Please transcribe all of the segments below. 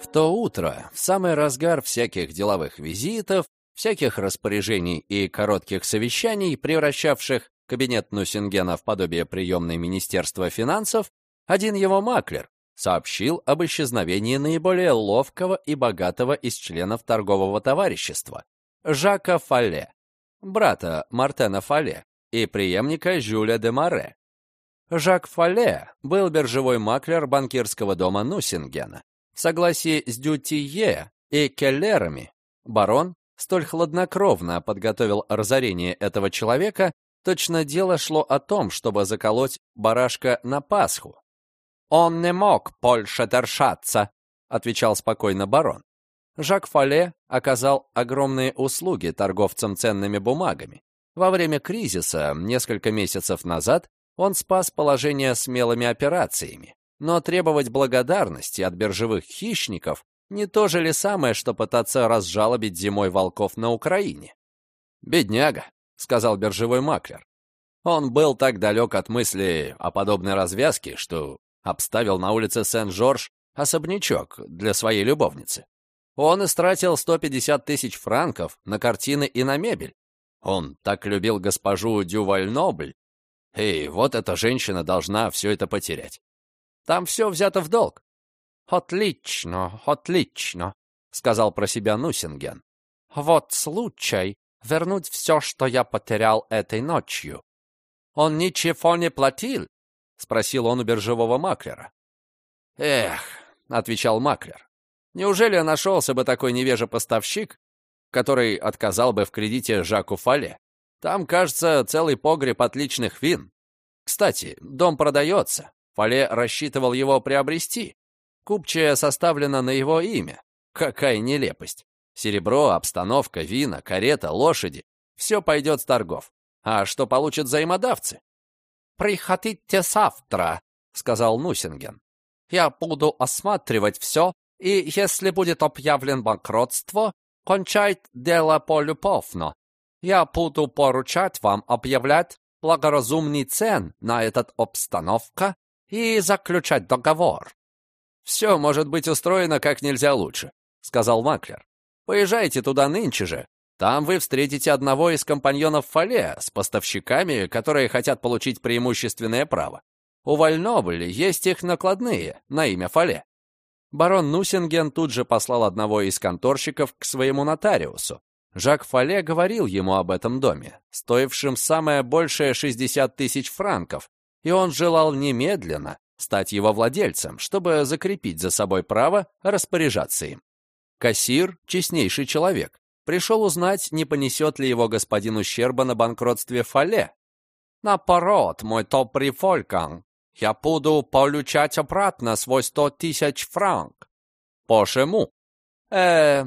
В то утро, в самый разгар всяких деловых визитов, всяких распоряжений и коротких совещаний, превращавших кабинет Нусингена в подобие приемной Министерства финансов, один его маклер сообщил об исчезновении наиболее ловкого и богатого из членов торгового товарищества, Жака Фале, брата Мартена Фале и преемника Жюля де Море. Жак Фале был биржевой маклер банкирского дома Нусингена. В согласии с Дютие и Келлерами барон столь хладнокровно подготовил разорение этого человека, точно дело шло о том, чтобы заколоть барашка на Пасху. «Он не мог больше держаться», — отвечал спокойно барон. Жак Фале оказал огромные услуги торговцам ценными бумагами. Во время кризиса, несколько месяцев назад, он спас положение смелыми операциями. Но требовать благодарности от биржевых хищников не то же ли самое, что пытаться разжалобить зимой волков на Украине? «Бедняга», — сказал биржевой маклер. Он был так далек от мысли о подобной развязке, что обставил на улице Сен-Жорж особнячок для своей любовницы. Он истратил 150 тысяч франков на картины и на мебель. Он так любил госпожу Дюваль-Нобль. И вот эта женщина должна все это потерять. Там все взято в долг. «Отлично, отлично», — сказал про себя Нусинген. «Вот случай вернуть все, что я потерял этой ночью». «Он ничего не платил?» — спросил он у биржевого маклера. «Эх», — отвечал маклер, — «неужели нашелся бы такой невежа поставщик, который отказал бы в кредите Жаку Фале? Там, кажется, целый погреб отличных вин. Кстати, дом продается. Фале рассчитывал его приобрести. Купчая составлена на его имя. Какая нелепость. Серебро, обстановка, вина, карета, лошади — все пойдет с торгов. А что получат взаимодавцы? «Приходите завтра», — сказал Нусинген. «Я буду осматривать все, и если будет объявлен банкротство, кончать дело полюбовно. Я буду поручать вам объявлять благоразумный цен на этот обстановка и заключать договор». «Все может быть устроено как нельзя лучше», — сказал Маклер. «Поезжайте туда нынче же, там вы встретите одного из компаньонов Фале с поставщиками, которые хотят получить преимущественное право. У Вальнобль есть их накладные на имя Фале. Барон Нусинген тут же послал одного из конторщиков к своему нотариусу. Жак Фале говорил ему об этом доме, стоившем самое большее 60 тысяч франков, и он желал немедленно стать его владельцем, чтобы закрепить за собой право распоряжаться им. Кассир — честнейший человек, Пришел узнать, не понесет ли его господин ущерба на банкротстве Фале. «Наоборот, мой добрый Фолькан, я буду получать обратно свой сто тысяч франк». «Почему?» «Э,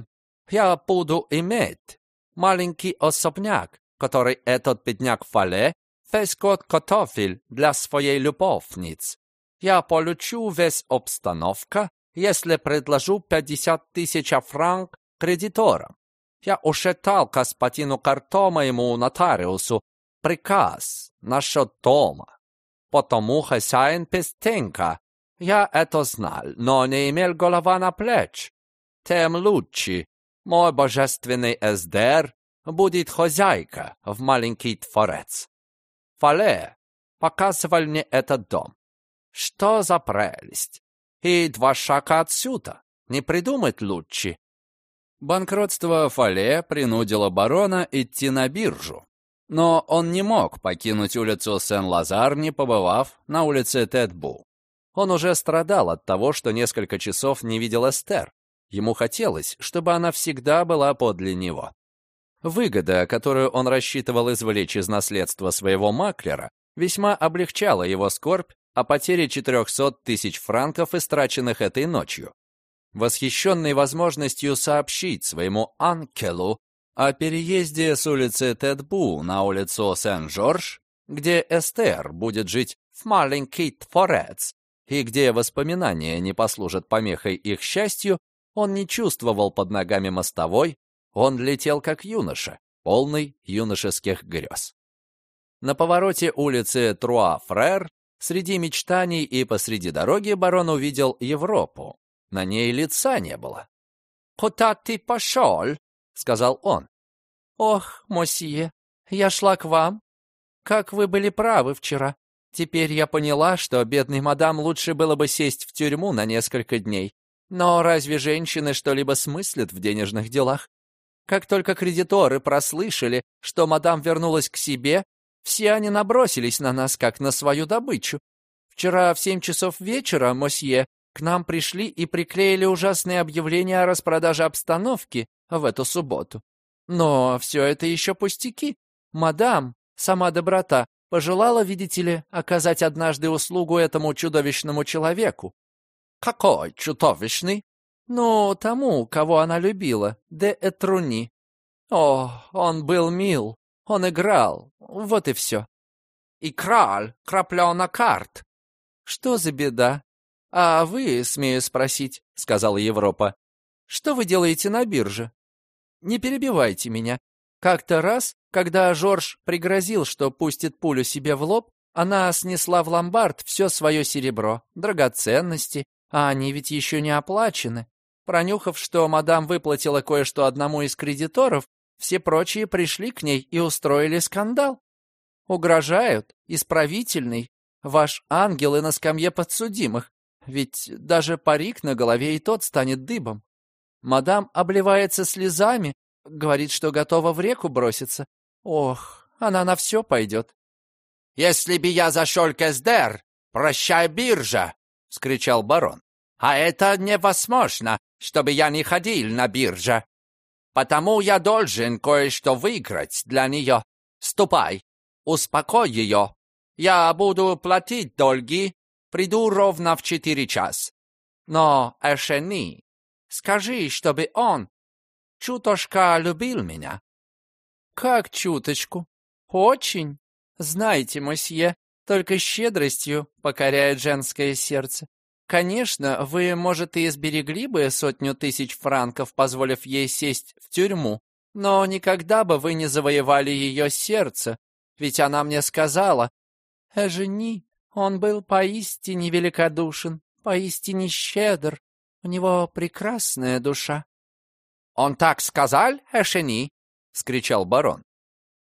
я буду иметь маленький особняк, который этот бедняк Фале весь год готовил для своей любовниц. Я получу весь обстановка, если предложу 50 тысяч франк кредиторам. Я ушетал господину Карто моему нотариусу приказ насчет дома. Потому хозяин пестенка. Я это знал, но не имел голова на плеч. Тем лучше. Мой божественный эсдер будет хозяйка в маленький творец. Фале показывал мне этот дом. Что за прелесть! И два шага отсюда. Не придумать лучше. Банкротство Фале принудило барона идти на биржу. Но он не мог покинуть улицу Сен-Лазар, не побывав на улице Тедбу. Он уже страдал от того, что несколько часов не видел Эстер. Ему хотелось, чтобы она всегда была подле него. Выгода, которую он рассчитывал извлечь из наследства своего маклера, весьма облегчала его скорбь о потере 400 тысяч франков, истраченных этой ночью восхищенный возможностью сообщить своему Анкелу о переезде с улицы Тедбу на улицу Сен-Жорж, где Эстер будет жить в маленький творец, и где воспоминания не послужат помехой их счастью, он не чувствовал под ногами мостовой, он летел как юноша, полный юношеских грез. На повороте улицы Труа-Фрер среди мечтаний и посреди дороги барон увидел Европу. На ней лица не было. «Куда ты пошел?» — сказал он. «Ох, мосье, я шла к вам. Как вы были правы вчера. Теперь я поняла, что бедной мадам лучше было бы сесть в тюрьму на несколько дней. Но разве женщины что-либо смыслят в денежных делах? Как только кредиторы прослышали, что мадам вернулась к себе, все они набросились на нас, как на свою добычу. Вчера в семь часов вечера, мосье, к нам пришли и приклеили ужасные объявления о распродаже обстановки в эту субботу. Но все это еще пустяки. Мадам, сама доброта, пожелала, видите ли, оказать однажды услугу этому чудовищному человеку. Какой чудовищный? Ну, тому, кого она любила, де Этруни. О, он был мил, он играл, вот и все. И краль на карт. Что за беда? А вы, смею спросить, сказала Европа, что вы делаете на бирже? Не перебивайте меня. Как-то раз, когда Жорж пригрозил, что пустит пулю себе в лоб, она снесла в ломбард все свое серебро, драгоценности, а они ведь еще не оплачены. Пронюхав, что мадам выплатила кое-что одному из кредиторов, все прочие пришли к ней и устроили скандал. Угрожают, исправительный, ваш ангел и на скамье подсудимых, ведь даже парик на голове и тот станет дыбом. Мадам обливается слезами, говорит, что готова в реку броситься. Ох, она на все пойдет. — Если бы я зашел к Эсдер, прощай, биржа! — скричал барон. — А это невозможно, чтобы я не ходил на бирже. Потому я должен кое-что выиграть для нее. Ступай, успокой ее. Я буду платить долги, приду ровно в четыре час. Но, Эшени, скажи, чтобы он чутошка любил меня. Как чуточку? Очень. Знаете, мосье, только щедростью покоряет женское сердце. Конечно, вы, может, и сберегли бы сотню тысяч франков, позволив ей сесть в тюрьму, но никогда бы вы не завоевали ее сердце, ведь она мне сказала, «Эжени, он был поистине великодушен, поистине щедр, у него прекрасная душа». «Он так сказал, Эшени?» — скричал барон.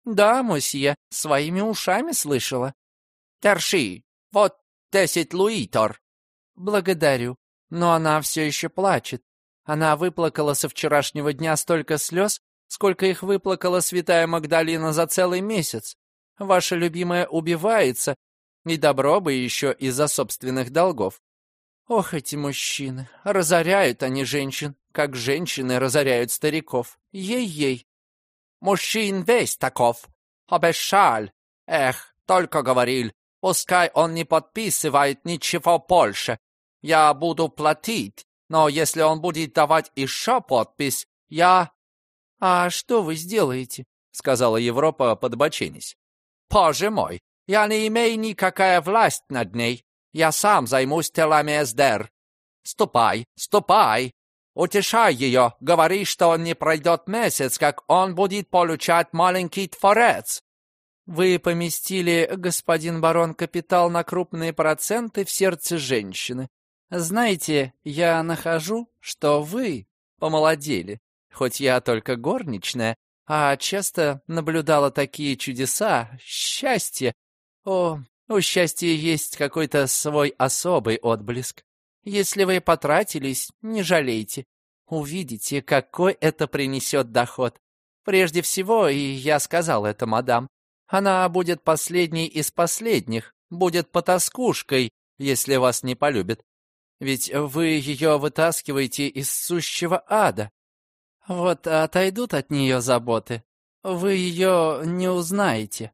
«Да, мосье, своими ушами слышала». «Терши, вот десять луитор». «Благодарю, но она все еще плачет. Она выплакала со вчерашнего дня столько слез, сколько их выплакала святая Магдалина за целый месяц. Ваша любимая убивается, и добро бы еще из-за собственных долгов. Ох, эти мужчины, разоряют они женщин, как женщины разоряют стариков. Ей-ей. Мужчин весь таков. Обещал. Эх, только говорил, пускай он не подписывает ничего больше, я буду платить, но если он будет давать еще подпись, я...» «А что вы сделаете?» — сказала Европа, подбоченясь. «Боже мой, я не имею никакая власть над ней. Я сам займусь телами Эсдер. Ступай, ступай, утешай ее, говори, что не пройдет месяц, как он будет получать маленький творец». «Вы поместили, господин барон, капитал на крупные проценты в сердце женщины. Знаете, я нахожу, что вы помолодели, хоть я только горничная, а часто наблюдала такие чудеса, счастье. О, у счастья есть какой-то свой особый отблеск. Если вы потратились, не жалейте. Увидите, какой это принесет доход. Прежде всего, и я сказал это, мадам, она будет последней из последних, будет потаскушкой, если вас не полюбит. Ведь вы ее вытаскиваете из сущего ада. Вот отойдут от нее заботы. Вы ее не узнаете.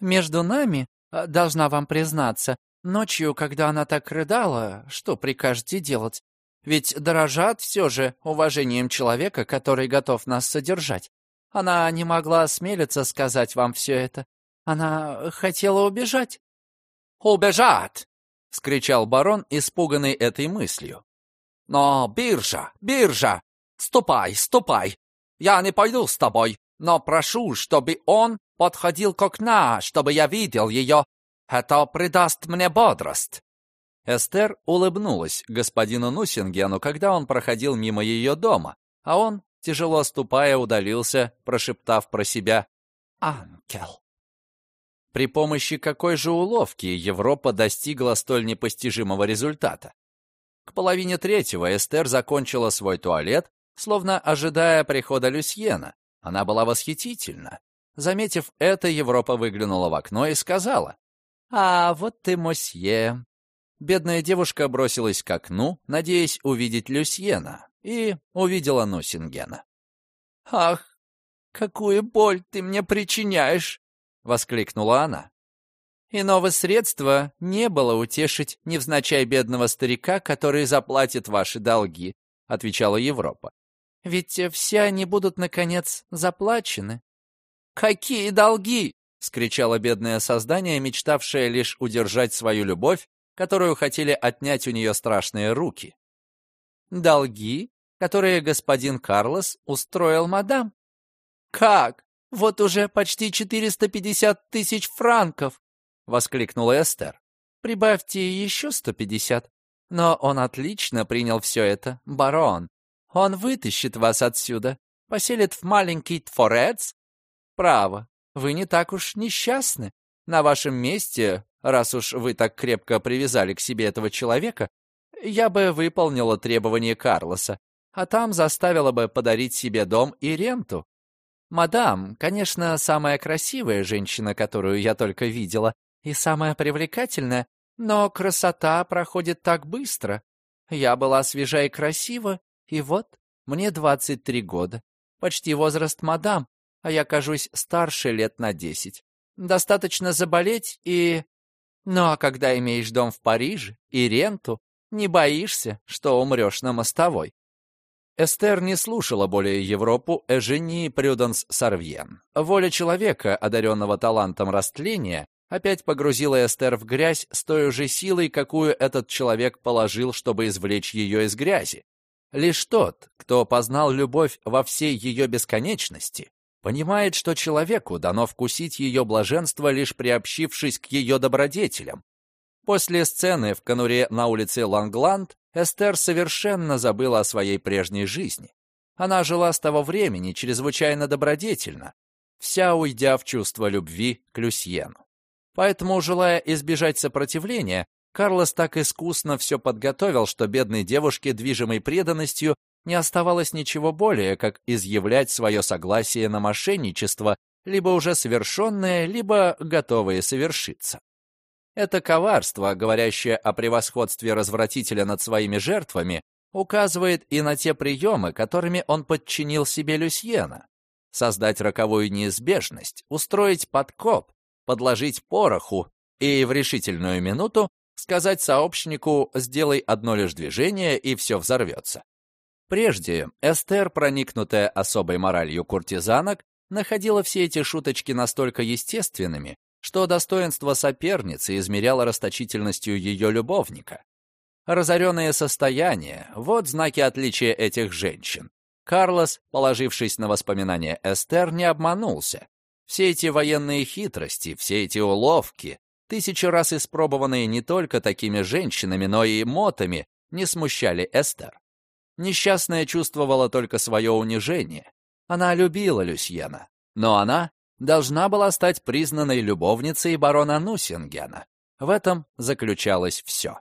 Между нами, должна вам признаться, ночью, когда она так рыдала, что прикажете делать? Ведь дорожат все же уважением человека, который готов нас содержать. Она не могла осмелиться сказать вам все это. Она хотела убежать. «Убежать!» — скричал барон, испуганный этой мыслью. «Но биржа, биржа! Ступай, ступай! Я не пойду с тобой, но прошу, чтобы он подходил к окна, чтобы я видел ее. Это придаст мне бодрость». Эстер улыбнулась господину Нусингену, когда он проходил мимо ее дома, а он, тяжело ступая, удалился, прошептав про себя «Ангел». При помощи какой же уловки Европа достигла столь непостижимого результата? К половине третьего Эстер закончила свой туалет, словно ожидая прихода Люсьена. Она была восхитительна. Заметив это, Европа выглянула в окно и сказала, «А вот ты, мосье». Бедная девушка бросилась к окну, надеясь увидеть Люсьена, и увидела Нусингена. «Ах, какую боль ты мне причиняешь!» — воскликнула она. Иного средства не было утешить невзначай бедного старика, который заплатит ваши долги, — отвечала Европа. Ведь все они будут, наконец, заплачены. «Какие долги?» — скричало бедное создание, мечтавшее лишь удержать свою любовь, которую хотели отнять у нее страшные руки. «Долги, которые господин Карлос устроил мадам». «Как? Вот уже почти 450 тысяч франков!» — воскликнула Эстер. «Прибавьте еще сто пятьдесят. Но он отлично принял все это, барон. Он вытащит вас отсюда, поселит в маленький творец. Право, вы не так уж несчастны. На вашем месте, раз уж вы так крепко привязали к себе этого человека, я бы выполнила требования Карлоса, а там заставила бы подарить себе дом и ренту. Мадам, конечно, самая красивая женщина, которую я только видела, и самое привлекательное, но красота проходит так быстро. Я была свежа и красива, и вот мне 23 года. Почти возраст мадам, а я кажусь старше лет на 10. Достаточно заболеть и... Ну а когда имеешь дом в Париже и ренту, не боишься, что умрешь на мостовой. Эстер не слушала более Европу Эжени Прюденс Сарвьен. Воля человека, одаренного талантом растления, опять погрузила Эстер в грязь с той же силой, какую этот человек положил, чтобы извлечь ее из грязи. Лишь тот, кто познал любовь во всей ее бесконечности, понимает, что человеку дано вкусить ее блаженство, лишь приобщившись к ее добродетелям. После сцены в конуре на улице Лангланд Эстер совершенно забыла о своей прежней жизни. Она жила с того времени чрезвычайно добродетельно, вся уйдя в чувство любви к Люсьену. Поэтому, желая избежать сопротивления, Карлос так искусно все подготовил, что бедной девушке, движимой преданностью, не оставалось ничего более, как изъявлять свое согласие на мошенничество, либо уже совершенное, либо готовое совершиться. Это коварство, говорящее о превосходстве развратителя над своими жертвами, указывает и на те приемы, которыми он подчинил себе Люсьена. Создать роковую неизбежность, устроить подкоп, подложить пороху и в решительную минуту сказать сообщнику «сделай одно лишь движение, и все взорвется». Прежде Эстер, проникнутая особой моралью куртизанок, находила все эти шуточки настолько естественными, что достоинство соперницы измеряло расточительностью ее любовника. Разоренное состояние — вот знаки отличия этих женщин. Карлос, положившись на воспоминания Эстер, не обманулся. Все эти военные хитрости, все эти уловки, тысячу раз испробованные не только такими женщинами, но и мотами, не смущали Эстер. Несчастная чувствовала только свое унижение. Она любила Люсьена, но она должна была стать признанной любовницей барона Нусингена. В этом заключалось все.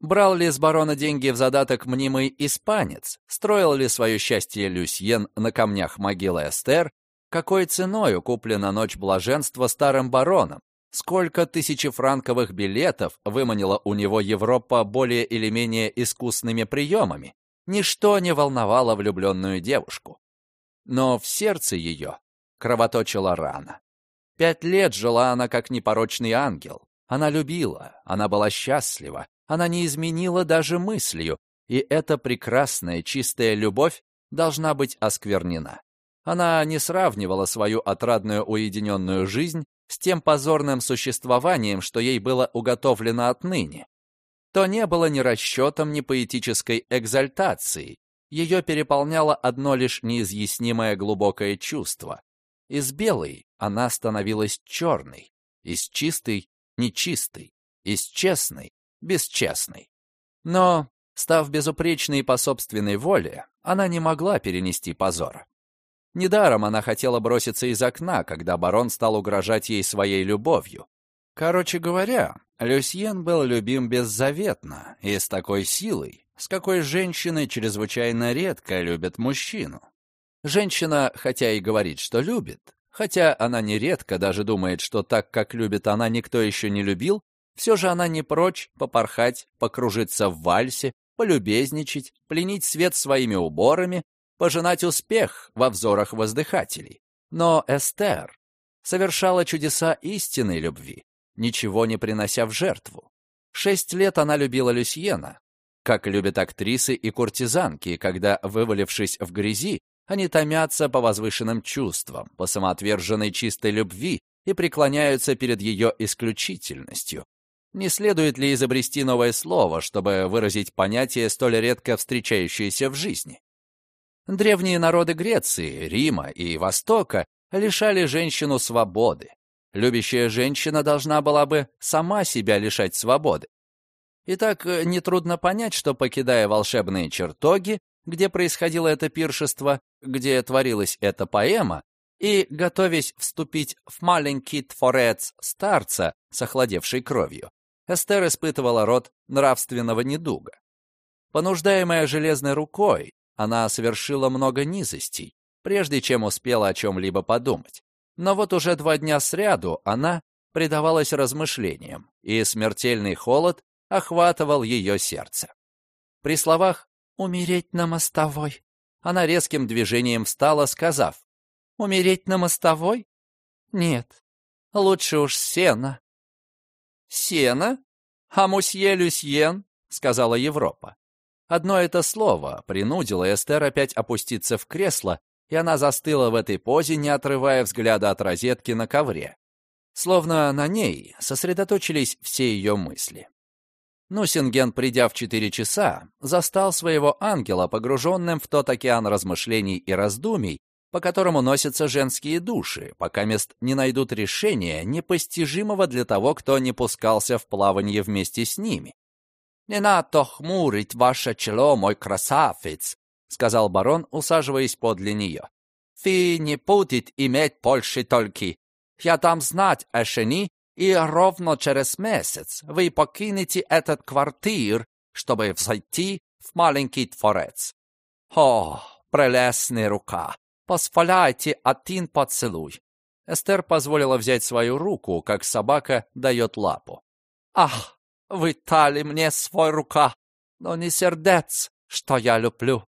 Брал ли с барона деньги в задаток мнимый испанец? Строил ли свое счастье Люсьен на камнях могилы Эстер? Какой ценой куплена ночь блаженства старым бароном? Сколько тысячефранковых билетов выманила у него Европа более или менее искусными приемами? Ничто не волновало влюбленную девушку. Но в сердце ее кровоточила рана. Пять лет жила она как непорочный ангел. Она любила, она была счастлива, она не изменила даже мыслью, и эта прекрасная чистая любовь должна быть осквернена. Она не сравнивала свою отрадную уединенную жизнь с тем позорным существованием, что ей было уготовлено отныне. То не было ни расчетом, ни поэтической экзальтацией. Ее переполняло одно лишь неизъяснимое глубокое чувство. Из белой она становилась черной, из чистой — нечистой, из честной — бесчестной. Но, став безупречной по собственной воле, она не могла перенести позора. Недаром она хотела броситься из окна, когда барон стал угрожать ей своей любовью. Короче говоря, Люсьен был любим беззаветно и с такой силой, с какой женщины чрезвычайно редко любят мужчину. Женщина, хотя и говорит, что любит, хотя она нередко даже думает, что так, как любит она, никто еще не любил, все же она не прочь попорхать, покружиться в вальсе, полюбезничать, пленить свет своими уборами, пожинать успех во взорах воздыхателей. Но Эстер совершала чудеса истинной любви, ничего не принося в жертву. Шесть лет она любила Люсьена, как любят актрисы и куртизанки, когда, вывалившись в грязи, они томятся по возвышенным чувствам, по самоотверженной чистой любви и преклоняются перед ее исключительностью. Не следует ли изобрести новое слово, чтобы выразить понятие, столь редко встречающееся в жизни? Древние народы Греции, Рима и Востока лишали женщину свободы. Любящая женщина должна была бы сама себя лишать свободы. Итак, э, нетрудно понять, что, покидая волшебные чертоги, где происходило это пиршество, где творилась эта поэма, и, готовясь вступить в маленький творец старца с охладевшей кровью, Эстер испытывала род нравственного недуга. Понуждаемая железной рукой, она совершила много низостей, прежде чем успела о чем-либо подумать. Но вот уже два дня сряду она предавалась размышлениям, и смертельный холод охватывал ее сердце. При словах «умереть на мостовой» она резким движением встала, сказав «умереть на мостовой? Нет, лучше уж сено». «Сено? А мусье Люсьен?» — сказала Европа. Одно это слово принудило Эстер опять опуститься в кресло и она застыла в этой позе, не отрывая взгляда от розетки на ковре. Словно на ней сосредоточились все ее мысли. Нусинген, придя в четыре часа, застал своего ангела, погруженным в тот океан размышлений и раздумий, по которому носятся женские души, пока мест не найдут решения, непостижимого для того, кто не пускался в плавание вместе с ними. «Не надо хмурить ваше чело, мой красавец!» — сказал барон, усаживаясь подле нее. «Ты не будет иметь больше только. Я дам знать Эшени, и ровно через месяц вы покинете этот квартир, чтобы взойти в маленький дворец. О, прелестная рука! Позволяйте один поцелуй!» Эстер позволила взять свою руку, как собака дает лапу. «Ах, вы дали мне свой рука, но не сердец, что я люблю.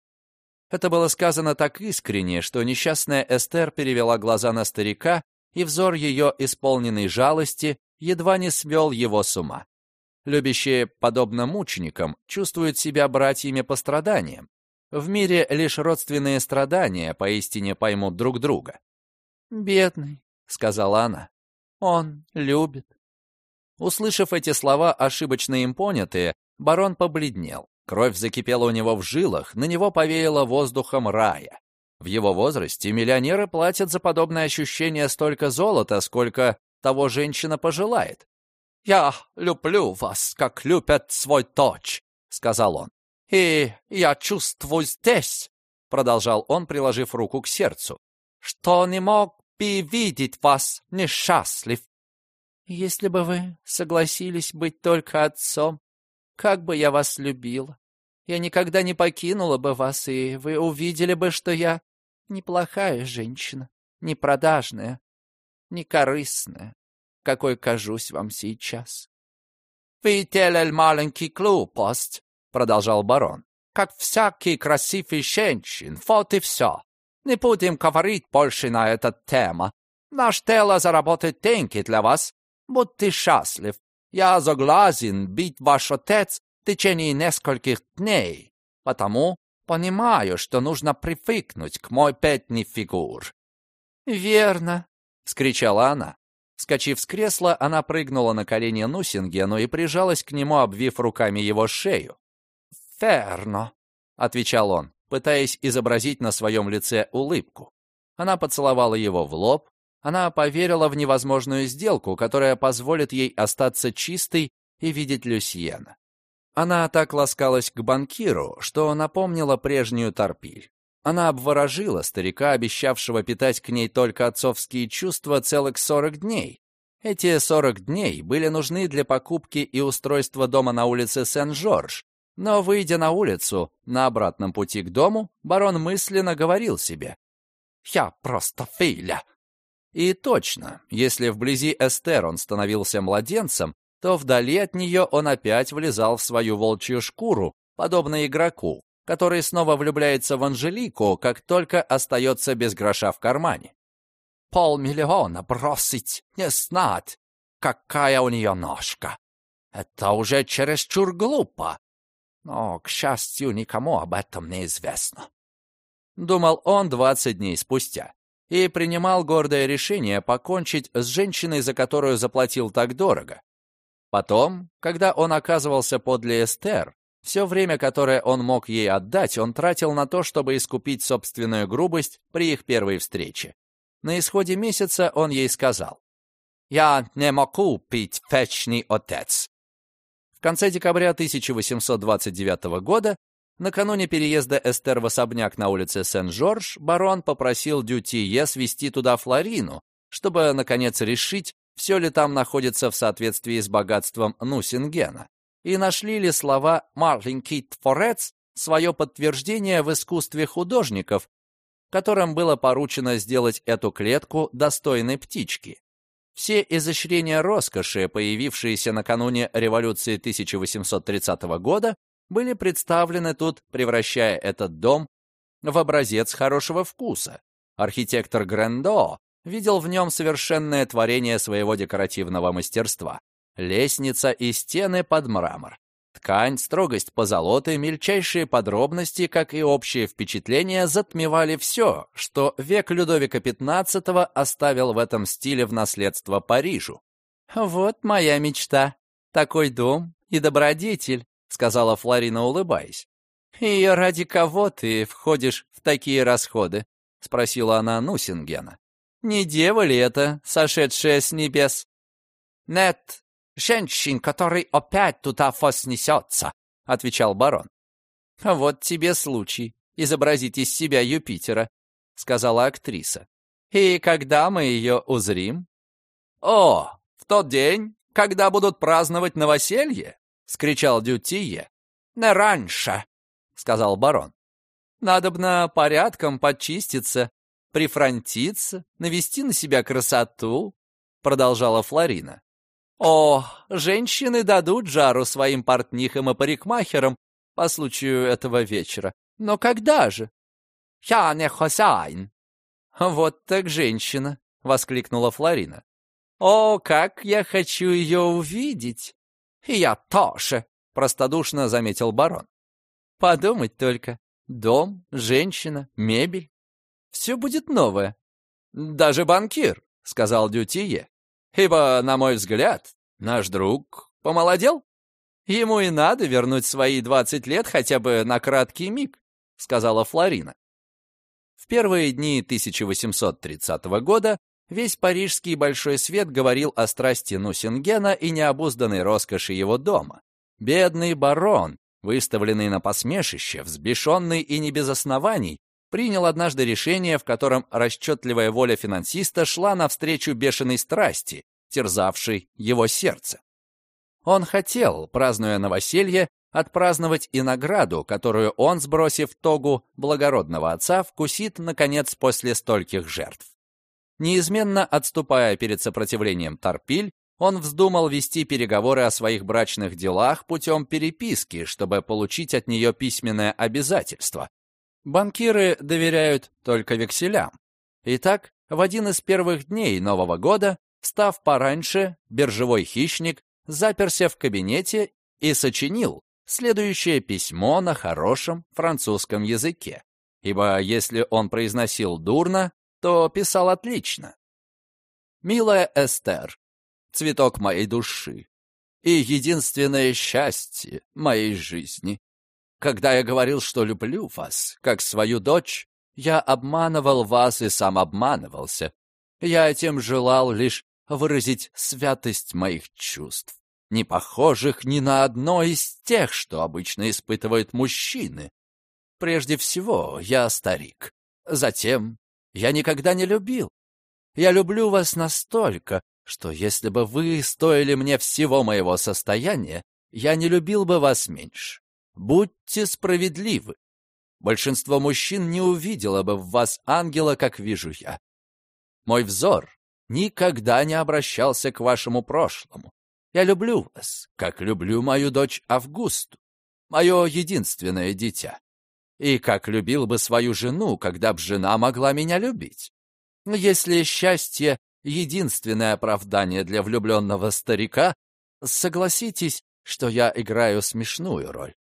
Это было сказано так искренне, что несчастная Эстер перевела глаза на старика, и взор ее, исполненный жалости, едва не свел его с ума. Любящие, подобно мученикам, чувствуют себя братьями по страданиям. В мире лишь родственные страдания поистине поймут друг друга. «Бедный», — сказала она, — «он любит». Услышав эти слова, ошибочно им понятые, барон побледнел. Кровь закипела у него в жилах, на него повеяло воздухом рая. В его возрасте миллионеры платят за подобное ощущение столько золота, сколько того женщина пожелает. «Я люблю вас, как любят свой дочь», — сказал он. «И я чувствую здесь», — продолжал он, приложив руку к сердцу, «что не мог бы видеть вас несчастлив». «Если бы вы согласились быть только отцом, как бы я вас любила! Я никогда не покинула бы вас, и вы увидели бы, что я неплохая женщина, не продажная, не корыстная, какой кажусь вам сейчас. — Вы делали маленький глупость, — продолжал барон, — как всякий красивый женщин, вот и все. Не будем говорить больше на эту тему. Наш дело заработать деньги для вас. Будьте счастлив. Я согласен быть ваш отец в течение нескольких дней, потому понимаю, что нужно привыкнуть к мой пятни фигур». «Верно», — скричала она. Вскочив с кресла, она прыгнула на колени Нусингену и прижалась к нему, обвив руками его шею. «Верно», — отвечал он, пытаясь изобразить на своем лице улыбку. Она поцеловала его в лоб, она поверила в невозможную сделку, которая позволит ей остаться чистой и видеть Люсьена. Она так ласкалась к банкиру, что напомнила прежнюю торпиль. Она обворожила старика, обещавшего питать к ней только отцовские чувства целых сорок дней. Эти сорок дней были нужны для покупки и устройства дома на улице Сен-Жорж, но, выйдя на улицу, на обратном пути к дому, барон мысленно говорил себе «Я просто филя». И точно, если вблизи Эстер он становился младенцем, то вдали от нее он опять влезал в свою волчью шкуру, подобно игроку, который снова влюбляется в Анжелику, как только остается без гроша в кармане. Полмиллиона бросить, не знать, какая у нее ножка. Это уже чересчур глупо. Но, к счастью, никому об этом не известно. Думал он двадцать дней спустя и принимал гордое решение покончить с женщиной, за которую заплатил так дорого. Потом, когда он оказывался подле Эстер, все время, которое он мог ей отдать, он тратил на то, чтобы искупить собственную грубость при их первой встрече. На исходе месяца он ей сказал, «Я не могу пить вечный отец». В конце декабря 1829 года, накануне переезда Эстер в особняк на улице Сен-Жорж, барон попросил Дютие свести туда Флорину, чтобы, наконец, решить, все ли там находится в соответствии с богатством Нусингена и нашли ли слова «маленький творец» свое подтверждение в искусстве художников, которым было поручено сделать эту клетку достойной птички. Все изощрения роскоши, появившиеся накануне революции 1830 года, были представлены тут, превращая этот дом в образец хорошего вкуса. Архитектор Грендо видел в нем совершенное творение своего декоративного мастерства лестница и стены под мрамор. Ткань, строгость позолоты, мельчайшие подробности, как и общее впечатление, затмевали все, что век Людовика XV оставил в этом стиле в наследство Парижу. «Вот моя мечта. Такой дом и добродетель», — сказала Флорина, улыбаясь. «И ради кого ты входишь в такие расходы?» — спросила она Нусингена. «Не дева ли это, сошедшая с небес?» «Нет, женщин, который опять туда вознесется», — отвечал барон. «А вот тебе случай изобразить из себя Юпитера», — сказала актриса. «И когда мы ее узрим?» «О, в тот день, когда будут праздновать новоселье?» — скричал Дютие. «Не раньше», — сказал барон. «Надобно порядком подчиститься, прифронтиться, навести на себя красоту», — продолжала Флорина. О, женщины дадут жару своим портнихам и парикмахерам по случаю этого вечера. Но когда же? Я не хозяин. Вот так женщина, — воскликнула Флорина. О, как я хочу ее увидеть! И я тоже, — простодушно заметил барон. Подумать только. Дом, женщина, мебель. Все будет новое. Даже банкир, — сказал Дютие ибо, на мой взгляд, наш друг помолодел. Ему и надо вернуть свои двадцать лет хотя бы на краткий миг, сказала Флорина. В первые дни 1830 года весь парижский большой свет говорил о страсти Нусингена и необузданной роскоши его дома. Бедный барон, выставленный на посмешище, взбешенный и не без оснований, принял однажды решение, в котором расчетливая воля финансиста шла навстречу бешеной страсти, терзавшей его сердце. Он хотел, празднуя новоселье, отпраздновать и награду, которую он, сбросив тогу благородного отца, вкусит, наконец, после стольких жертв. Неизменно отступая перед сопротивлением Торпиль, он вздумал вести переговоры о своих брачных делах путем переписки, чтобы получить от нее письменное обязательство, Банкиры доверяют только векселям. Итак, в один из первых дней Нового года, став пораньше, биржевой хищник заперся в кабинете и сочинил следующее письмо на хорошем французском языке, ибо если он произносил дурно, то писал отлично. «Милая Эстер, цветок моей души и единственное счастье моей жизни, когда я говорил, что люблю вас, как свою дочь, Я обманывал вас и сам обманывался. Я этим желал лишь выразить святость моих чувств, не похожих ни на одно из тех, что обычно испытывают мужчины. Прежде всего, я старик. Затем, я никогда не любил. Я люблю вас настолько, что если бы вы стоили мне всего моего состояния, я не любил бы вас меньше. Будьте справедливы. Большинство мужчин не увидело бы в вас ангела, как вижу я. Мой взор никогда не обращался к вашему прошлому. Я люблю вас, как люблю мою дочь Августу, мое единственное дитя. И как любил бы свою жену, когда б жена могла меня любить. Если счастье — единственное оправдание для влюбленного старика, согласитесь, что я играю смешную роль.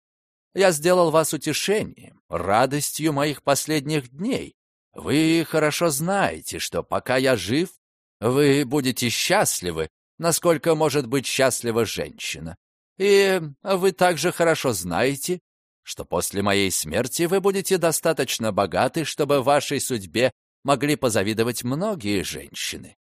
Я сделал вас утешением, радостью моих последних дней. Вы хорошо знаете, что пока я жив, вы будете счастливы, насколько может быть счастлива женщина. И вы также хорошо знаете, что после моей смерти вы будете достаточно богаты, чтобы вашей судьбе могли позавидовать многие женщины.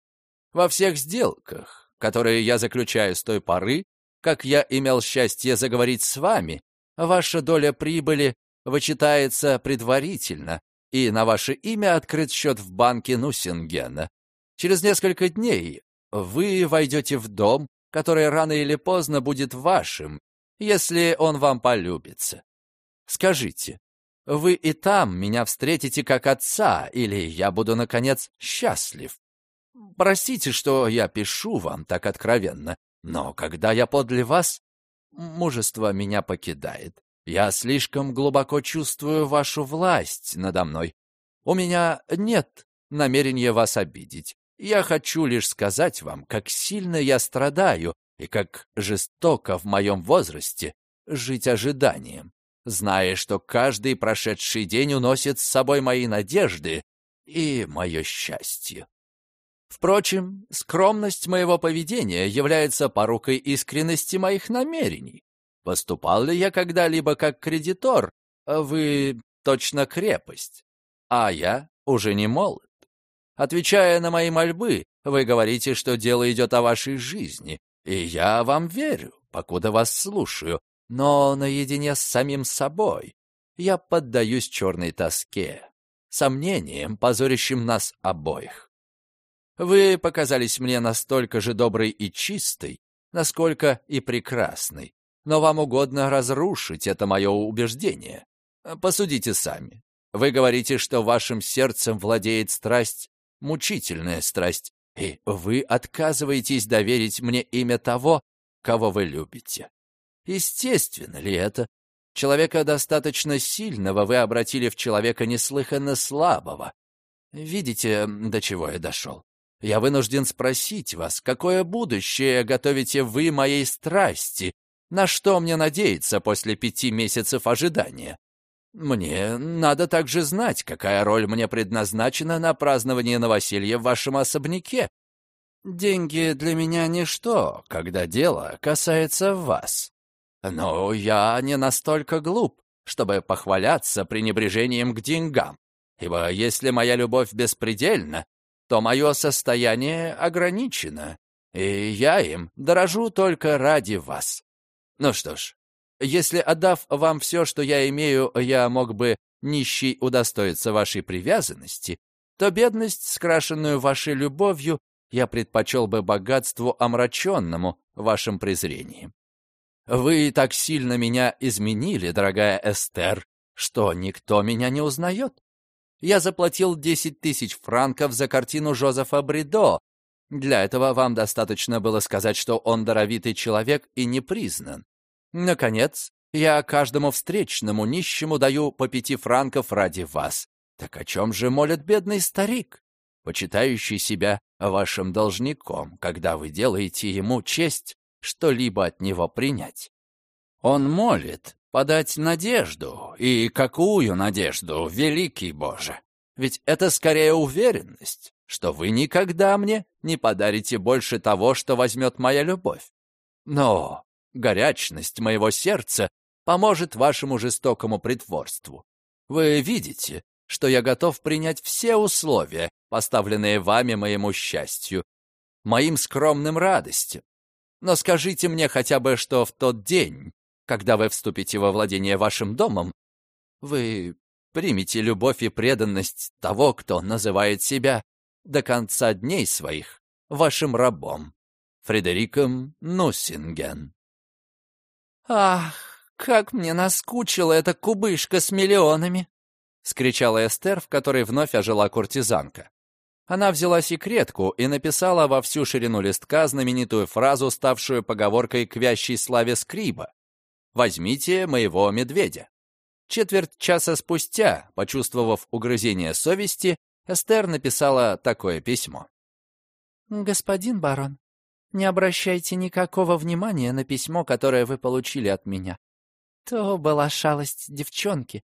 Во всех сделках, которые я заключаю с той поры, как я имел счастье заговорить с вами, Ваша доля прибыли вычитается предварительно, и на ваше имя открыт счет в банке Нусингена. Через несколько дней вы войдете в дом, который рано или поздно будет вашим, если он вам полюбится. Скажите, вы и там меня встретите как отца, или я буду, наконец, счастлив? Простите, что я пишу вам так откровенно, но когда я подле вас, мужество меня покидает. Я слишком глубоко чувствую вашу власть надо мной. У меня нет намерения вас обидеть. Я хочу лишь сказать вам, как сильно я страдаю и как жестоко в моем возрасте жить ожиданием, зная, что каждый прошедший день уносит с собой мои надежды и мое счастье. Впрочем, скромность моего поведения является порукой искренности моих намерений. Поступал ли я когда-либо как кредитор? Вы точно крепость, а я уже не молод. Отвечая на мои мольбы, вы говорите, что дело идет о вашей жизни, и я вам верю, покуда вас слушаю, но наедине с самим собой я поддаюсь черной тоске, сомнениям, позорящим нас обоих. Вы показались мне настолько же доброй и чистой, насколько и прекрасной. Но вам угодно разрушить это мое убеждение. Посудите сами. Вы говорите, что вашим сердцем владеет страсть, мучительная страсть, и вы отказываетесь доверить мне имя того, кого вы любите. Естественно ли это? Человека достаточно сильного вы обратили в человека неслыханно слабого. Видите, до чего я дошел? Я вынужден спросить вас, какое будущее готовите вы моей страсти? На что мне надеяться после пяти месяцев ожидания? Мне надо также знать, какая роль мне предназначена на празднование новоселья в вашем особняке. Деньги для меня ничто, когда дело касается вас. Но я не настолько глуп, чтобы похваляться пренебрежением к деньгам. Ибо если моя любовь беспредельна, то мое состояние ограничено, и я им дорожу только ради вас. Ну что ж, если, отдав вам все, что я имею, я мог бы нищий удостоиться вашей привязанности, то бедность, скрашенную вашей любовью, я предпочел бы богатству, омраченному вашим презрением. Вы так сильно меня изменили, дорогая Эстер, что никто меня не узнает. Я заплатил 10 тысяч франков за картину Жозефа Бридо. Для этого вам достаточно было сказать, что он даровитый человек и не признан. Наконец, я каждому встречному нищему даю по пяти франков ради вас. Так о чем же молит бедный старик, почитающий себя вашим должником, когда вы делаете ему честь что-либо от него принять? Он молит, подать надежду. И какую надежду, великий Боже? Ведь это скорее уверенность, что вы никогда мне не подарите больше того, что возьмет моя любовь. Но горячность моего сердца поможет вашему жестокому притворству. Вы видите, что я готов принять все условия, поставленные вами моему счастью, моим скромным радостям. Но скажите мне хотя бы, что в тот день, когда вы вступите во владение вашим домом, вы примете любовь и преданность того, кто называет себя до конца дней своих вашим рабом, Фредериком Нуссинген. «Ах, как мне наскучила эта кубышка с миллионами!» — скричала Эстер, в которой вновь ожила куртизанка. Она взяла секретку и написала во всю ширину листка знаменитую фразу, ставшую поговоркой к вящей славе Скриба. «Возьмите моего медведя». Четверть часа спустя, почувствовав угрызение совести, Эстер написала такое письмо. «Господин барон, не обращайте никакого внимания на письмо, которое вы получили от меня. То была шалость девчонки.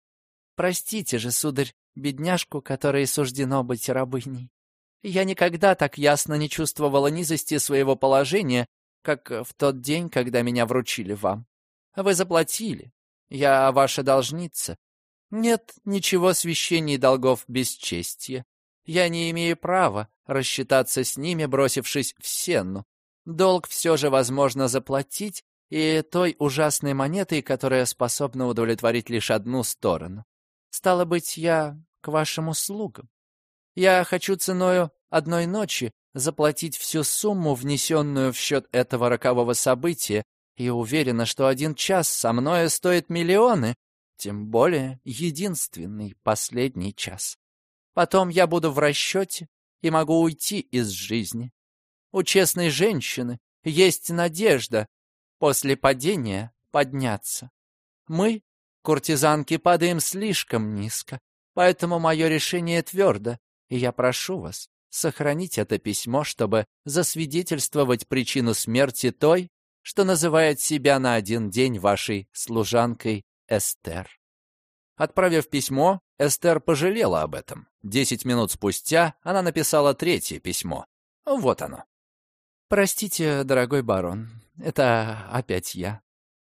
Простите же, сударь, бедняжку, которой суждено быть рабыней. Я никогда так ясно не чувствовала низости своего положения, как в тот день, когда меня вручили вам. Вы заплатили. Я ваша должница. Нет ничего священней долгов бесчестия. Я не имею права рассчитаться с ними, бросившись в сенну. Долг все же возможно заплатить, и той ужасной монетой, которая способна удовлетворить лишь одну сторону. Стало быть, я к вашим услугам. Я хочу ценою одной ночи заплатить всю сумму, внесенную в счет этого рокового события, и уверена, что один час со мною стоит миллионы, тем более единственный последний час. Потом я буду в расчете и могу уйти из жизни. У честной женщины есть надежда после падения подняться. Мы, куртизанки, падаем слишком низко, поэтому мое решение твердо и я прошу вас сохранить это письмо, чтобы засвидетельствовать причину смерти той, что называет себя на один день вашей служанкой Эстер. Отправив письмо, Эстер пожалела об этом. Десять минут спустя она написала третье письмо. Вот оно. «Простите, дорогой барон, это опять я.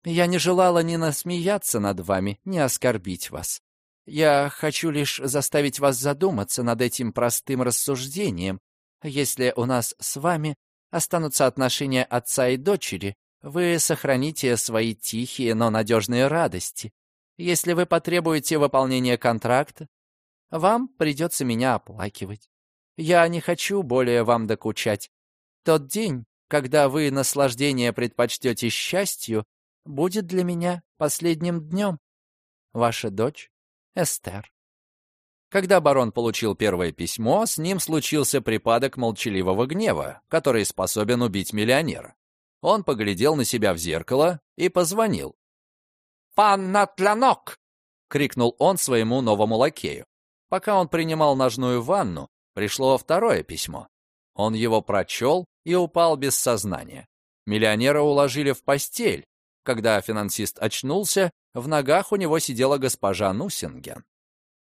Я не желала ни насмеяться над вами, ни оскорбить вас. Я хочу лишь заставить вас задуматься над этим простым рассуждением. Если у нас с вами останутся отношения отца и дочери, вы сохраните свои тихие, но надежные радости. Если вы потребуете выполнения контракта, вам придется меня оплакивать. Я не хочу более вам докучать. Тот день, когда вы наслаждение предпочтете счастью, будет для меня последним днем. Ваша дочь Эстер. Когда барон получил первое письмо, с ним случился припадок молчаливого гнева, который способен убить миллионера. Он поглядел на себя в зеркало и позвонил. «Пан Натлянок!» — крикнул он своему новому лакею. Пока он принимал ножную ванну, пришло второе письмо. Он его прочел и упал без сознания. Миллионера уложили в постель. Когда финансист очнулся, в ногах у него сидела госпожа Нусинген.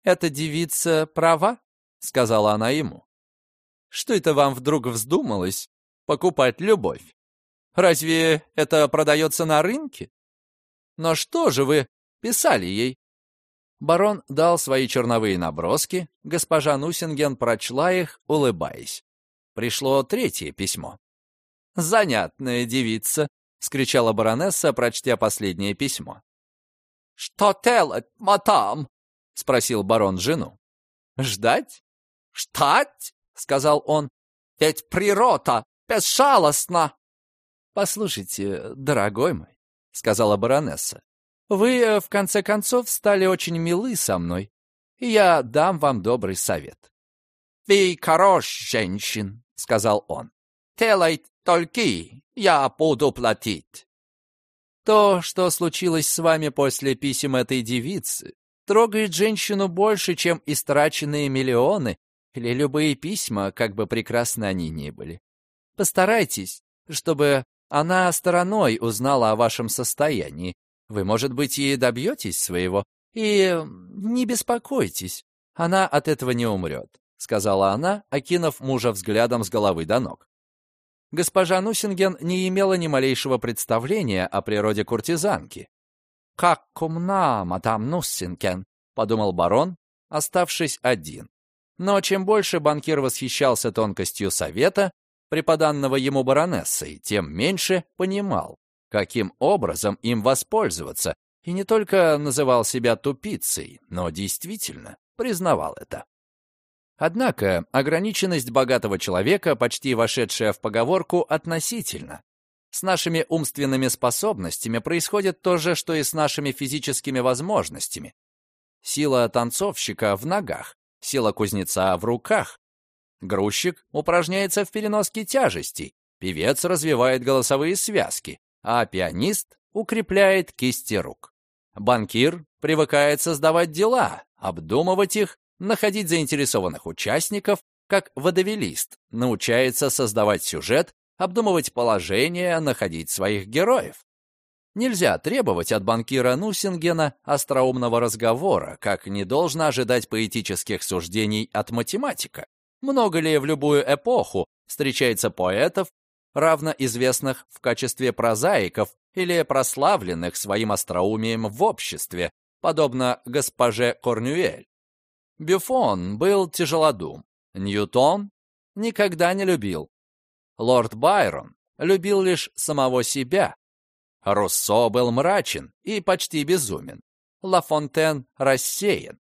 «Эта девица права?» — сказала она ему. «Что это вам вдруг вздумалось покупать любовь? Разве это продается на рынке? Но что же вы писали ей?» Барон дал свои черновые наброски, госпожа Нусинген прочла их, улыбаясь. Пришло третье письмо. «Занятная девица», — скричала баронесса, прочтя последнее письмо. «Что делать, мадам?» — спросил барон жену. «Ждать?» «Ждать?» — сказал он. «Ведь природа безжалостна!» «Послушайте, дорогой мой», — сказала баронесса, «вы, э, в конце концов, стали очень милы со мной, и я дам вам добрый совет». «Вы хорош, женщин», — сказал он. «Делай только, я буду платить». То, что случилось с вами после писем этой девицы, трогает женщину больше, чем истраченные миллионы или любые письма, как бы прекрасны они ни были. Постарайтесь, чтобы она стороной узнала о вашем состоянии. Вы, может быть, и добьетесь своего. И не беспокойтесь, она от этого не умрет», — сказала она, окинув мужа взглядом с головы до ног. Госпожа Нусинген не имела ни малейшего представления о природе куртизанки. «Как умна, мадам Нуссинген», — подумал барон, оставшись один. Но чем больше банкир восхищался тонкостью совета, преподанного ему баронессой, тем меньше понимал, каким образом им воспользоваться, и не только называл себя тупицей, но действительно признавал это. Однако ограниченность богатого человека, почти вошедшая в поговорку, относительно. С нашими умственными способностями происходит то же, что и с нашими физическими возможностями. Сила танцовщика в ногах, сила кузнеца в руках. Грузчик упражняется в переноске тяжестей, певец развивает голосовые связки, а пианист укрепляет кисти рук. Банкир привыкает создавать дела, обдумывать их, находить заинтересованных участников, как водовелист научается создавать сюжет, обдумывать положение, находить своих героев. Нельзя требовать от банкира Нусингена остроумного разговора, как не должно ожидать поэтических суждений от математика. Много ли в любую эпоху встречается поэтов, равно известных в качестве прозаиков или прославленных своим остроумием в обществе, подобно госпоже Корнюэль? Бюфон был тяжелодум, Ньютон никогда не любил. Лорд Байрон любил лишь самого себя, Руссо был мрачен и почти безумен. Ла Фонтен рассеян.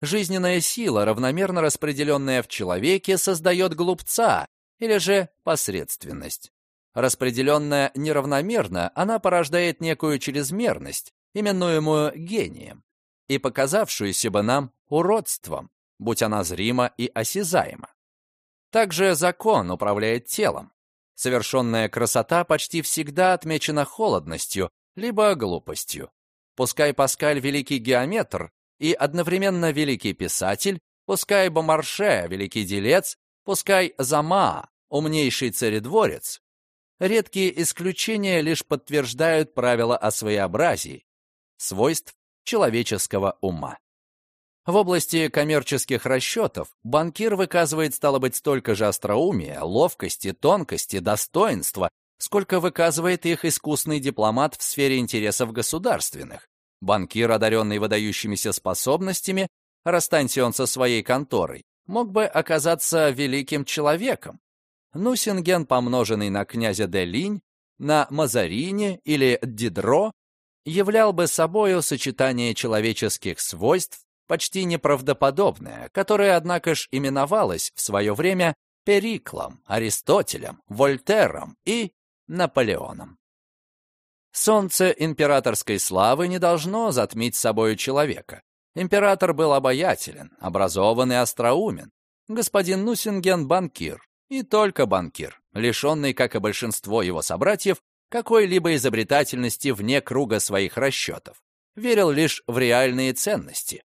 Жизненная сила, равномерно распределенная в человеке, создает глупца или же посредственность. Распределенная неравномерно, она порождает некую чрезмерность, именуемую гением, и показавшуюся бы нам уродством, будь она зрима и осязаема. Также закон управляет телом. Совершенная красота почти всегда отмечена холодностью, либо глупостью. Пускай Паскаль великий геометр и одновременно великий писатель, пускай Бомарше великий делец, пускай Зама умнейший царедворец, редкие исключения лишь подтверждают правила о своеобразии, свойств человеческого ума. В области коммерческих расчетов банкир выказывает, стало быть, столько же остроумия, ловкости, тонкости, достоинства, сколько выказывает их искусный дипломат в сфере интересов государственных. Банкир, одаренный выдающимися способностями, расстанься он со своей конторой, мог бы оказаться великим человеком. Нусинген, помноженный на князя де Линь, на Мазарини или Дидро, являл бы собою сочетание человеческих свойств почти неправдоподобное, которое, однако ж, именовалось в свое время Периклом, Аристотелем, Вольтером и Наполеоном. Солнце императорской славы не должно затмить собою человека. Император был обаятелен, образован и остроумен. Господин Нусинген — банкир, и только банкир, лишенный, как и большинство его собратьев, какой-либо изобретательности вне круга своих расчетов. Верил лишь в реальные ценности,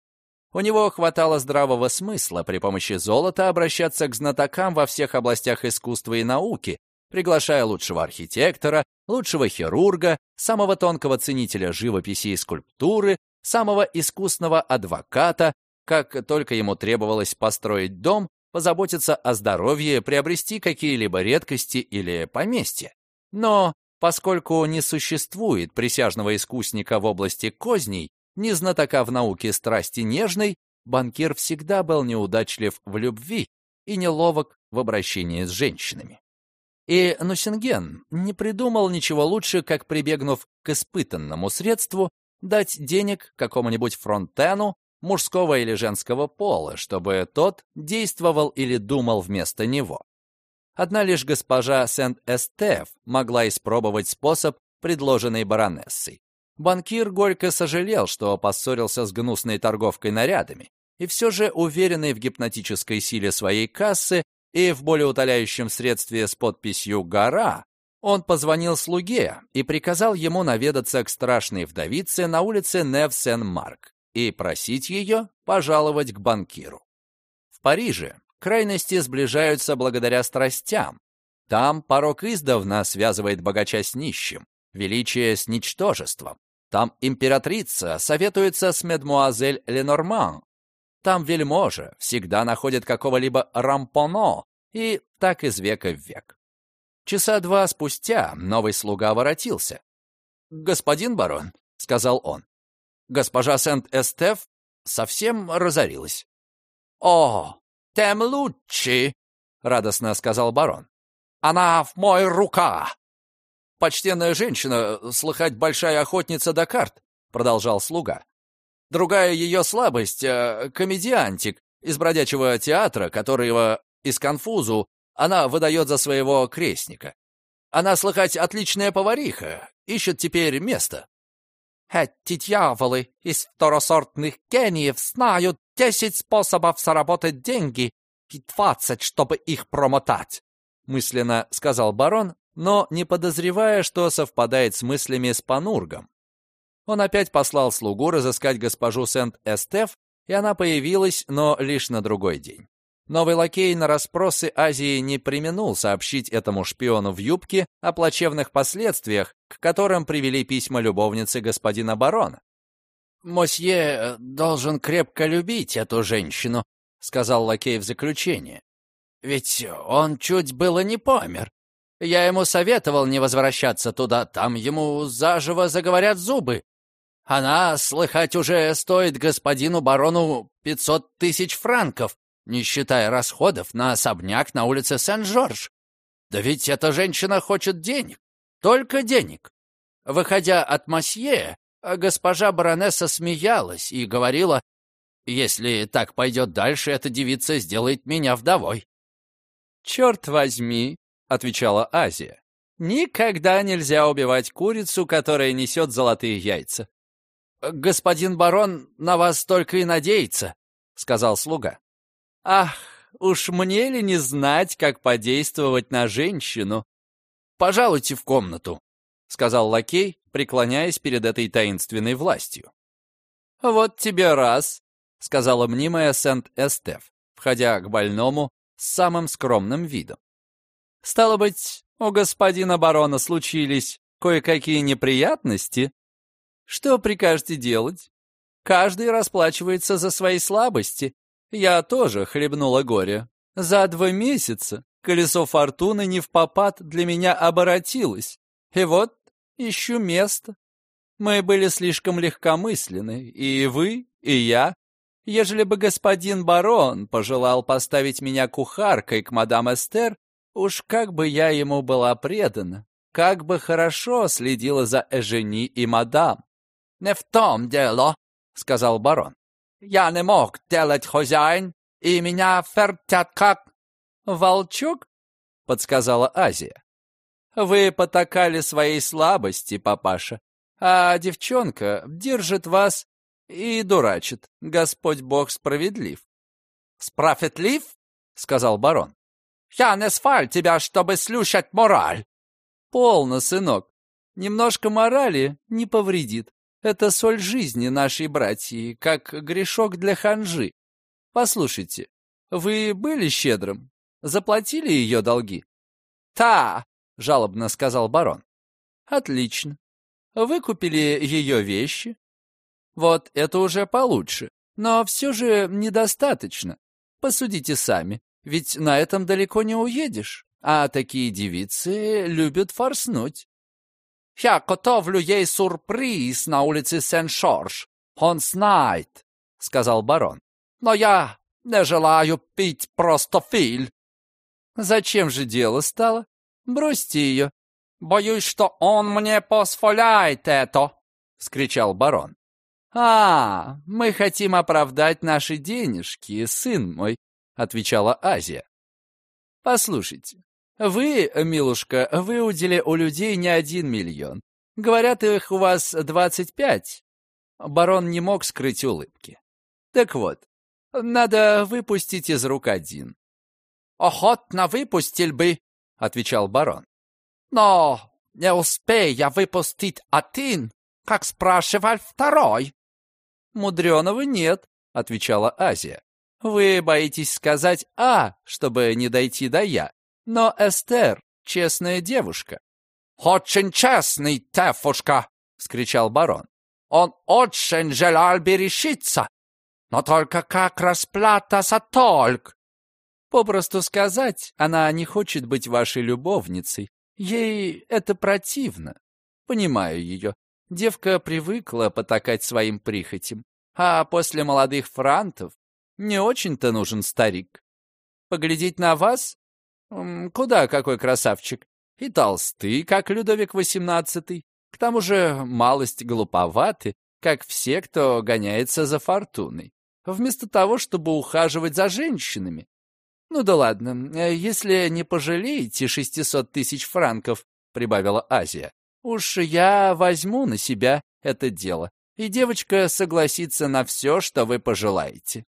у него хватало здравого смысла при помощи золота обращаться к знатокам во всех областях искусства и науки, приглашая лучшего архитектора, лучшего хирурга, самого тонкого ценителя живописи и скульптуры, самого искусного адвоката, как только ему требовалось построить дом, позаботиться о здоровье, приобрести какие-либо редкости или поместье. Но поскольку не существует присяжного искусника в области козней, ни знатока в науке страсти нежной, банкир всегда был неудачлив в любви и неловок в обращении с женщинами. И Нусинген не придумал ничего лучше, как прибегнув к испытанному средству, дать денег какому-нибудь фронтену мужского или женского пола, чтобы тот действовал или думал вместо него. Одна лишь госпожа Сент-Эстеф могла испробовать способ, предложенный баронессой. Банкир горько сожалел, что поссорился с гнусной торговкой нарядами, и все же, уверенный в гипнотической силе своей кассы и в более утоляющем средстве с подписью «Гора», он позвонил слуге и приказал ему наведаться к страшной вдовице на улице Нев-Сен-Марк и просить ее пожаловать к банкиру. В Париже крайности сближаются благодаря страстям. Там порок издавна связывает богача с нищим, величие с ничтожеством. Там императрица советуется с мадемуазель Ленорман. Там вельможа всегда находит какого-либо рампоно, и так из века в век. Часа два спустя новый слуга воротился. «Господин барон», — сказал он, — «госпожа Сент-Эстеф совсем разорилась. «О, тем лучше!» — радостно сказал барон. «Она в мой рука!» «Почтенная женщина, слыхать большая охотница до карт», — продолжал слуга. «Другая ее слабость э, — комедиантик из бродячего театра, которого из конфузу она выдает за своего крестника. Она, слыхать, отличная повариха, ищет теперь место». «Эти дьяволы из второсортных гениев знают десять способов заработать деньги и двадцать, чтобы их промотать», мысленно сказал барон, но не подозревая, что совпадает с мыслями с Панургом. Он опять послал слугу разыскать госпожу Сент-Эстеф, и она появилась, но лишь на другой день. Новый лакей на расспросы Азии не применул сообщить этому шпиону в юбке о плачевных последствиях, к которым привели письма любовницы господина барона. «Мосье должен крепко любить эту женщину», — сказал лакей в заключение. «Ведь он чуть было не помер. Я ему советовал не возвращаться туда, там ему заживо заговорят зубы. Она, слыхать, уже стоит господину барону пятьсот тысяч франков, не считая расходов на особняк на улице Сен-Жорж. Да ведь эта женщина хочет денег, только денег. Выходя от Масье, госпожа баронесса смеялась и говорила, «Если так пойдет дальше, эта девица сделает меня вдовой». «Черт возьми!» — отвечала Азия. «Никогда нельзя убивать курицу, которая несет золотые яйца». «Господин барон на вас только и надеется», — сказал слуга. «Ах, уж мне ли не знать, как подействовать на женщину?» «Пожалуйте в комнату», — сказал лакей, преклоняясь перед этой таинственной властью. «Вот тебе раз», — сказала мнимая Сент-Эстеф, входя к больному с самым скромным видом. Стало быть, у господина барона случились кое-какие неприятности? Что прикажете делать? Каждый расплачивается за свои слабости. Я тоже хлебнула горе. За два месяца колесо фортуны не в попад для меня оборотилось. И вот ищу место. Мы были слишком легкомысленны, и вы, и я. Ежели бы господин барон пожелал поставить меня кухаркой к мадам Эстер, Уж как бы я ему была предана, как бы хорошо следила за Эжени и мадам. «Не в том дело», — сказал барон. «Я не мог делать хозяин, и меня фертят как...» «Волчок?» — подсказала Азия. «Вы потакали своей слабости, папаша, а девчонка держит вас и дурачит. Господь Бог справедлив». «Справедлив?» — сказал барон. Я не сваль тебя, чтобы слушать мораль. Полно, сынок. Немножко морали не повредит. Это соль жизни нашей братьи, как грешок для ханжи. Послушайте, вы были щедрым? Заплатили ее долги? «Та!» — жалобно сказал барон. «Отлично. Вы купили ее вещи? Вот это уже получше, но все же недостаточно. Посудите сами. Ведь на этом далеко не уедешь, а такие девицы любят форснуть. «Я готовлю ей сюрприз на улице Сен-Шорж. Он знает», — сказал барон. «Но я не желаю пить просто филь». «Зачем же дело стало? Бросьте ее». «Боюсь, что он мне позволяет это», — скричал барон. «А, мы хотим оправдать наши денежки, сын мой отвечала Азия. Послушайте, вы, милушка, выудили у людей не один миллион. Говорят, их у вас двадцать пять. Барон не мог скрыть улыбки. Так вот, надо выпустить из рук один. «Охотно выпустил бы», — отвечал барон. «Но не успея выпустить один, как спрашивал второй». «Мудреного нет», — отвечала Азия. Вы боитесь сказать «а», чтобы не дойти до «я». Но Эстер — честная девушка. «Очень честный, Тефушка!» — вскричал барон. «Он очень желал бы решиться, но только как расплата за толк!» Попросту сказать, она не хочет быть вашей любовницей. Ей это противно. Понимаю ее. Девка привыкла потакать своим прихотям. А после молодых франтов не очень-то нужен старик. Поглядеть на вас? Куда какой красавчик? И толстый, как Людовик XVIII. К тому же малость глуповаты, как все, кто гоняется за фортуной. Вместо того, чтобы ухаживать за женщинами. Ну да ладно, э, если не пожалеете 600 тысяч франков, прибавила Азия, уж я возьму на себя это дело, и девочка согласится на все, что вы пожелаете.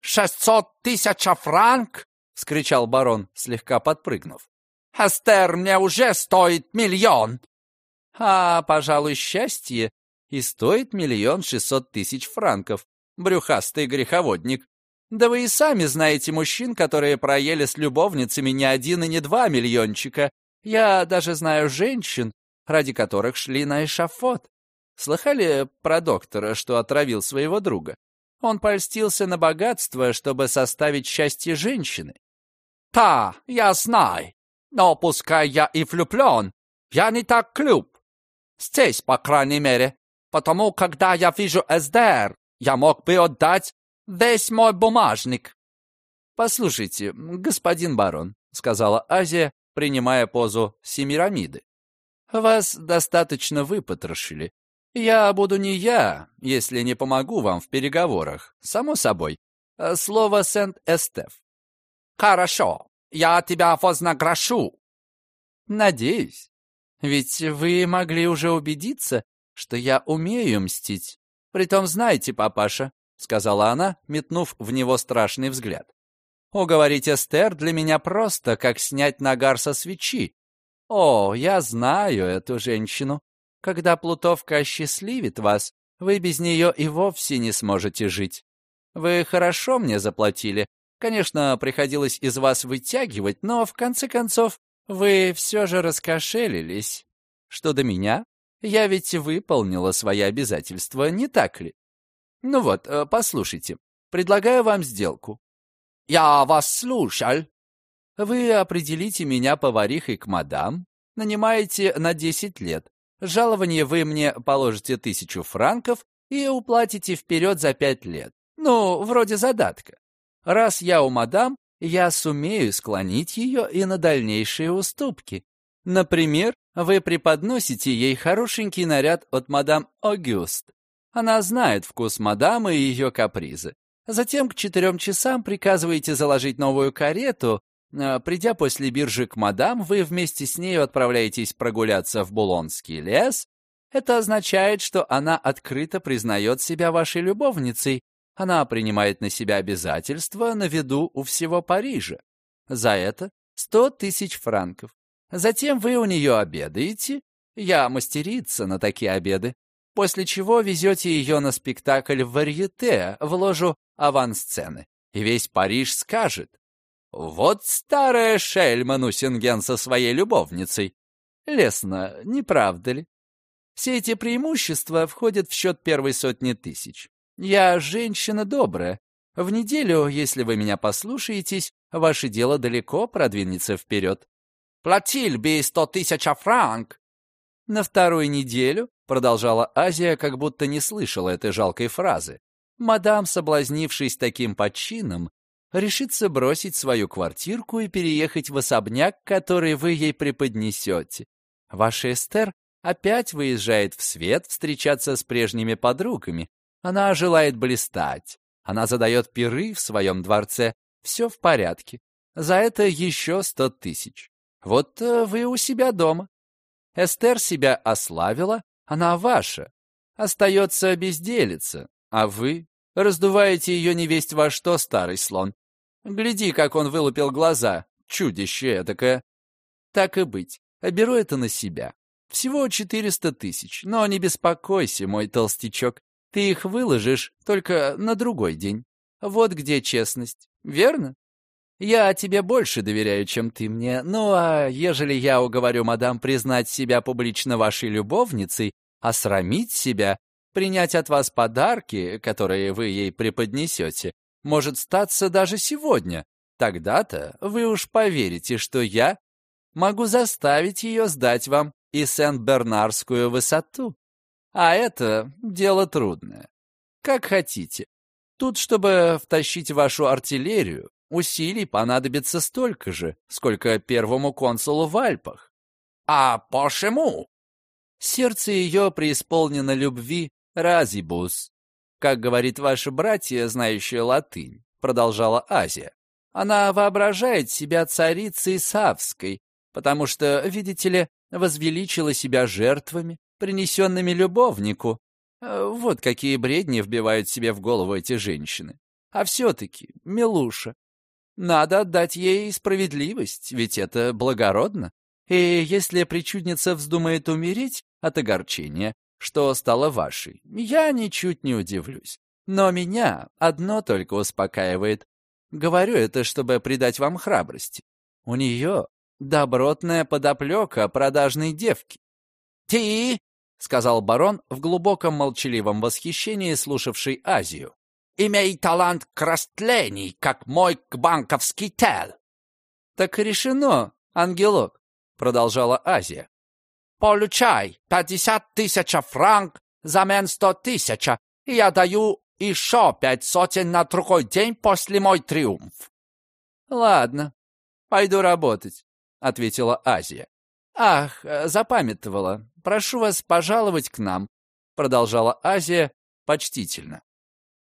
«Шестьсот тысяч франк!» — скричал барон, слегка подпрыгнув. «Эстер мне уже стоит миллион!» «А, пожалуй, счастье и стоит миллион шестьсот тысяч франков, брюхастый греховодник. Да вы и сами знаете мужчин, которые проели с любовницами не один и не два миллиончика. Я даже знаю женщин, ради которых шли на эшафот. Слыхали про доктора, что отравил своего друга? Он польстился на богатство, чтобы составить счастье женщины. «Та, я знаю, но пускай я и влюблен, я не так клюб. Здесь, по крайней мере, потому когда я вижу СДР, я мог бы отдать весь мой бумажник». «Послушайте, господин барон», — сказала Азия, принимая позу Семирамиды. «Вас достаточно выпотрошили. Я буду не я, если не помогу вам в переговорах, само собой. Слово Сент-Эстеф». «Хорошо, я тебя вознаграшу». «Надеюсь. Ведь вы могли уже убедиться, что я умею мстить. Притом знаете, папаша, — сказала она, метнув в него страшный взгляд. «Уговорить Эстер для меня просто, как снять нагар со свечи. О, я знаю эту женщину. Когда плутовка осчастливит вас, вы без нее и вовсе не сможете жить. Вы хорошо мне заплатили. Конечно, приходилось из вас вытягивать, но, в конце концов, вы все же раскошелились. Что до меня, я ведь выполнила свои обязательства, не так ли? Ну вот, э, послушайте, предлагаю вам сделку. Я вас слушал. Вы определите меня поварихой к мадам, нанимаете на 10 лет. Жалование вы мне положите тысячу франков и уплатите вперед за пять лет. Ну, вроде задатка. Раз я у мадам, я сумею склонить ее и на дальнейшие уступки. Например, вы преподносите ей хорошенький наряд от мадам Огюст, она знает вкус мадамы и ее капризы. Затем к четырем часам приказываете заложить новую карету. А, придя после биржи к мадам, вы вместе с нею отправляетесь прогуляться в Булонский лес. Это означает, что она открыто признает себя вашей любовницей. Она принимает на себя обязательства на виду у всего Парижа. За это сто тысяч франков. Затем вы у нее обедаете. Я мастерица на такие обеды после чего везете ее на спектакль в варьете, в ложу авансцены. И весь Париж скажет, «Вот старая шельма Нусинген со своей любовницей». Лесно, не правда ли? Все эти преимущества входят в счет первой сотни тысяч. Я женщина добрая. В неделю, если вы меня послушаетесь, ваше дело далеко продвинется вперед. Платиль би сто тысяч франк. На вторую неделю продолжала Азия, как будто не слышала этой жалкой фразы. Мадам, соблазнившись таким подчином, решится бросить свою квартирку и переехать в особняк, который вы ей преподнесете. Ваша Эстер опять выезжает в свет встречаться с прежними подругами. Она желает блистать. Она задает пиры в своем дворце. Все в порядке. За это еще сто тысяч. Вот э, вы у себя дома. Эстер себя ославила, она ваша. Остается безделица, а вы раздуваете ее невесть во что, старый слон. Гляди, как он вылупил глаза, чудище этакое. Так и быть, беру это на себя. Всего четыреста тысяч, но не беспокойся, мой толстячок. Ты их выложишь только на другой день. Вот где честность, верно? Я тебе больше доверяю, чем ты мне. Ну, а ежели я уговорю мадам признать себя публично вашей любовницей, осрамить себя, принять от вас подарки, которые вы ей преподнесете, может статься даже сегодня, тогда-то вы уж поверите, что я могу заставить ее сдать вам и Сент-Бернарскую высоту. А это дело трудное. Как хотите. Тут, чтобы втащить вашу артиллерию, усилий понадобится столько же, сколько первому консулу в Альпах. А почему? Сердце ее преисполнено любви разибус. Как говорит ваше братья, знающая латынь, продолжала Азия. Она воображает себя царицей Савской, потому что, видите ли, возвеличила себя жертвами, принесенными любовнику. Э, вот какие бредни вбивают себе в голову эти женщины. А все-таки, Милуша, надо отдать ей справедливость, ведь это благородно. И если причудница вздумает умереть от огорчения, что стало вашей, я ничуть не удивлюсь. Но меня одно только успокаивает. Говорю это, чтобы придать вам храбрости. У нее добротная подоплека продажной девки. «Ты — сказал барон в глубоком молчаливом восхищении, слушавший Азию. «Имей талант к растлений, как мой банковский тел». «Так решено, ангелок», — продолжала Азия. «Получай пятьдесят тысяч франк замен сто тысяч, и я даю еще пять сотен на другой день после мой триумф». «Ладно, пойду работать», — ответила Азия. «Ах, запамятовала. Прошу вас пожаловать к нам», — продолжала Азия почтительно.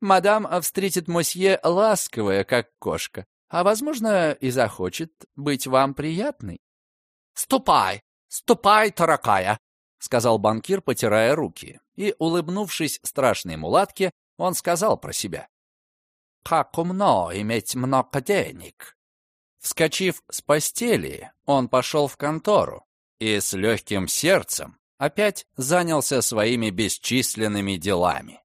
«Мадам встретит мосье ласковая, как кошка, а, возможно, и захочет быть вам приятной». «Ступай, ступай, таракая», — сказал банкир, потирая руки. И, улыбнувшись страшной мулатке, он сказал про себя. «Как умно иметь много денег». Вскочив с постели, он пошел в контору и с легким сердцем опять занялся своими бесчисленными делами.